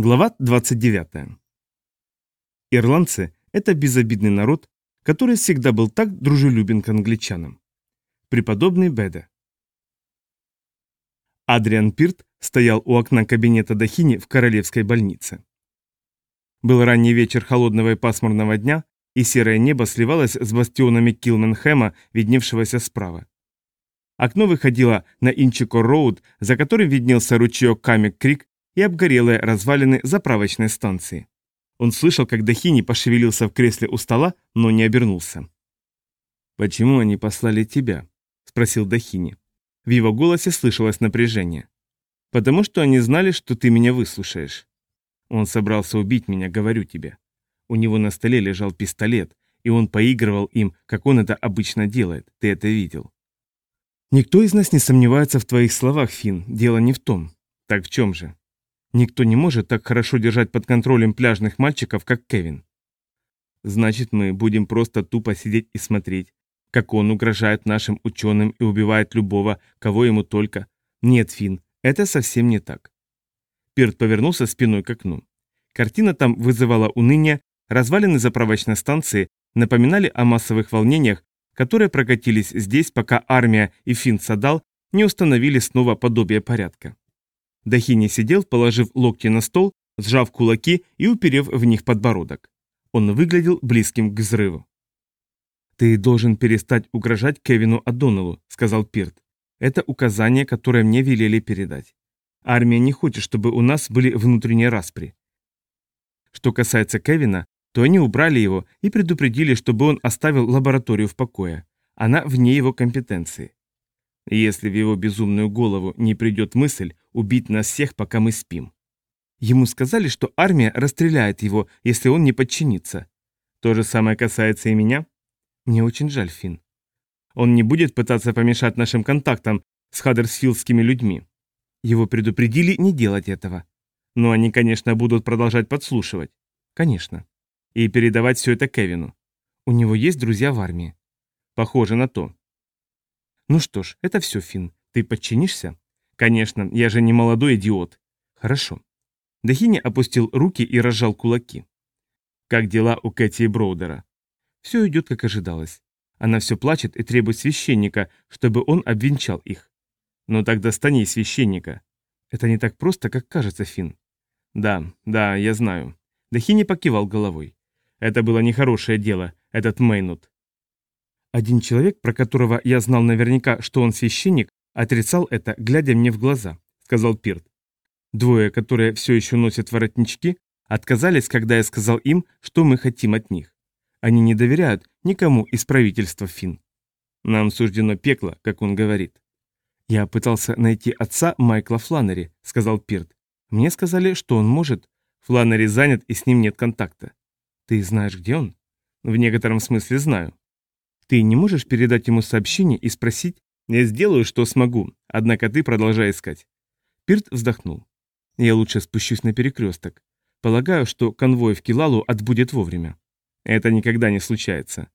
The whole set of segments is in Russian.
Глава 29. Ирландцы – это безобидный народ, который всегда был так дружелюбен к англичанам. Преподобный Беда. Адриан Пирт стоял у окна кабинета Дахини в королевской больнице. Был ранний вечер холодного и пасмурного дня, и серое небо сливалось с бастионами Килменхэма, видневшегося справа. Окно выходило на Инчико-Роуд, за которым виднелся ручеек Камик-Крик и обгорелые развалины заправочной станции. Он слышал, как Дахини пошевелился в кресле у стола, но не обернулся. «Почему они послали тебя?» – спросил Дахини. В его голосе слышалось напряжение. «Потому что они знали, что ты меня выслушаешь. Он собрался убить меня, говорю тебе. У него на столе лежал пистолет, и он поигрывал им, как он это обычно делает. Ты это видел». «Никто из нас не сомневается в твоих словах, Финн. Дело не в том. Так в чем же?» Никто не может так хорошо держать под контролем пляжных мальчиков, как Кевин. Значит, мы будем просто тупо сидеть и смотреть, как он угрожает нашим ученым и убивает любого, кого ему только. Нет, Финн, это совсем не так. Пирт повернулся спиной к окну. Картина там вызывала уныние, развалины заправочной станции напоминали о массовых волнениях, которые прокатились здесь, пока армия и Финн Садал не установили снова подобие порядка. Дахини сидел, положив локти на стол, сжав кулаки и уперев в них подбородок. Он выглядел близким к взрыву. «Ты должен перестать угрожать Кевину Адоналу», — сказал Пирт. «Это указание, которое мне велели передать. Армия не хочет, чтобы у нас были внутренние распри. Что касается Кевина, то они убрали его и предупредили, чтобы он оставил лабораторию в покое. Она вне его компетенции. Если в его безумную голову не придет мысль убить нас всех, пока мы спим. Ему сказали, что армия расстреляет его, если он не подчинится. То же самое касается и меня. Мне очень жаль, Финн. Он не будет пытаться помешать нашим контактам с хаддерсфилдскими людьми. Его предупредили не делать этого. Но они, конечно, будут продолжать подслушивать. Конечно. И передавать все это Кевину. У него есть друзья в армии. Похоже на то. Ну что ж, это все, Финн. Ты подчинишься? Конечно, я же не молодой идиот. Хорошо. Дахини опустил руки и разжал кулаки. Как дела у Кэти и Броудера? Все идет, как ожидалось. Она все плачет и требует священника, чтобы он обвенчал их. Но тогда стань священника. Это не так просто, как кажется, Финн. Да, да, я знаю. Дахини покивал головой. Это было нехорошее дело, этот Мейнут. Один человек, про которого я знал наверняка, что он священник, отрицал это, глядя мне в глаза, сказал Пирт. Двое, которые все еще носят воротнички, отказались, когда я сказал им, что мы хотим от них. Они не доверяют никому из правительства Фин. Нам суждено пекло, как он говорит. Я пытался найти отца Майкла Фланнери, сказал Пирт. Мне сказали, что он может. Фланнери занят и с ним нет контакта. Ты знаешь, где он? В некотором смысле знаю. Ты не можешь передать ему сообщение и спросить? Я сделаю, что смогу, однако ты продолжай искать. Пирт вздохнул. Я лучше спущусь на перекресток. Полагаю, что конвой в Килалу отбудет вовремя. Это никогда не случается.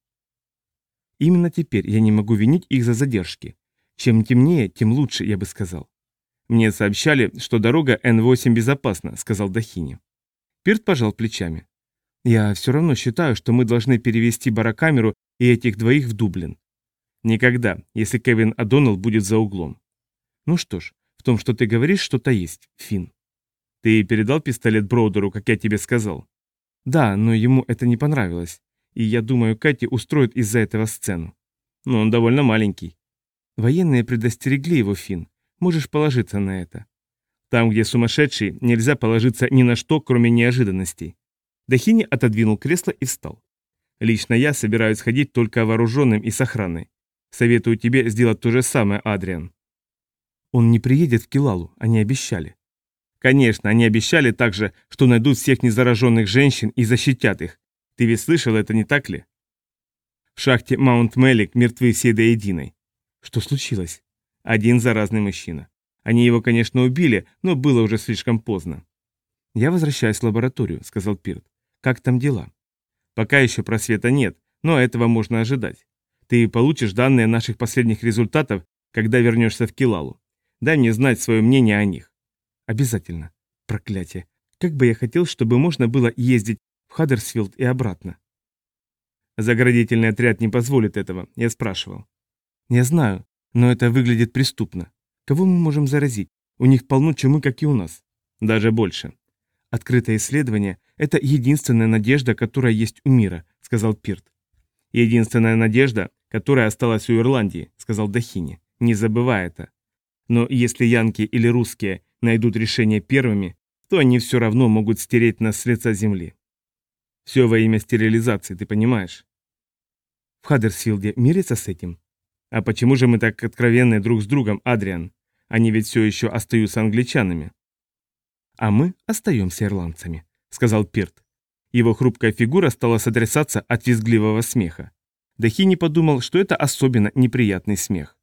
Именно теперь я не могу винить их за задержки. Чем темнее, тем лучше, я бы сказал. Мне сообщали, что дорога Н8 безопасна, сказал Дахини. Пирт пожал плечами. Я все равно считаю, что мы должны перевести барокамеру и этих двоих в Дублин. Никогда, если Кевин Адоннелл будет за углом. Ну что ж, в том, что ты говоришь, что-то есть, Финн. Ты передал пистолет Броудеру, как я тебе сказал? Да, но ему это не понравилось. И я думаю, Кэти устроит из-за этого сцену. Но он довольно маленький. Военные предостерегли его, Финн. Можешь положиться на это. Там, где сумасшедший, нельзя положиться ни на что, кроме неожиданностей. Дахини отодвинул кресло и встал. Лично я собираюсь ходить только вооруженным и с охраной. Советую тебе сделать то же самое, Адриан. Он не приедет в Килалу, они обещали. Конечно, они обещали также, что найдут всех незараженных женщин и защитят их. Ты ведь слышал это, не так ли? В шахте Маунт Мелик мертвы все до единой. Что случилось? Один заразный мужчина. Они его, конечно, убили, но было уже слишком поздно. «Я возвращаюсь в лабораторию», — сказал Пирт. «Как там дела?» Пока еще просвета нет, но этого можно ожидать. Ты получишь данные наших последних результатов, когда вернешься в Килалу. Дай мне знать свое мнение о них. Обязательно. Проклятие. Как бы я хотел, чтобы можно было ездить в Хаддерсфилд и обратно. Заградительный отряд не позволит этого, я спрашивал. Я знаю, но это выглядит преступно. Кого мы можем заразить? У них полно чумы, как и у нас. Даже больше. Открытое исследование – это единственная надежда, которая есть у мира, сказал Пирт. Единственная надежда, которая осталась у Ирландии, сказал Дахини. Не забывай это. Но если янки или русские найдут решение первыми, то они все равно могут стереть нас с лица земли. Все во имя стерилизации, ты понимаешь? В Хаддерсфилде мирятся с этим? А почему же мы так откровенны друг с другом, Адриан? Они ведь все еще остаются англичанами. А мы остаемся ирландцами, сказал Пирт. Его хрупкая фигура стала сотрясаться от визгливого смеха. Дахини подумал, что это особенно неприятный смех.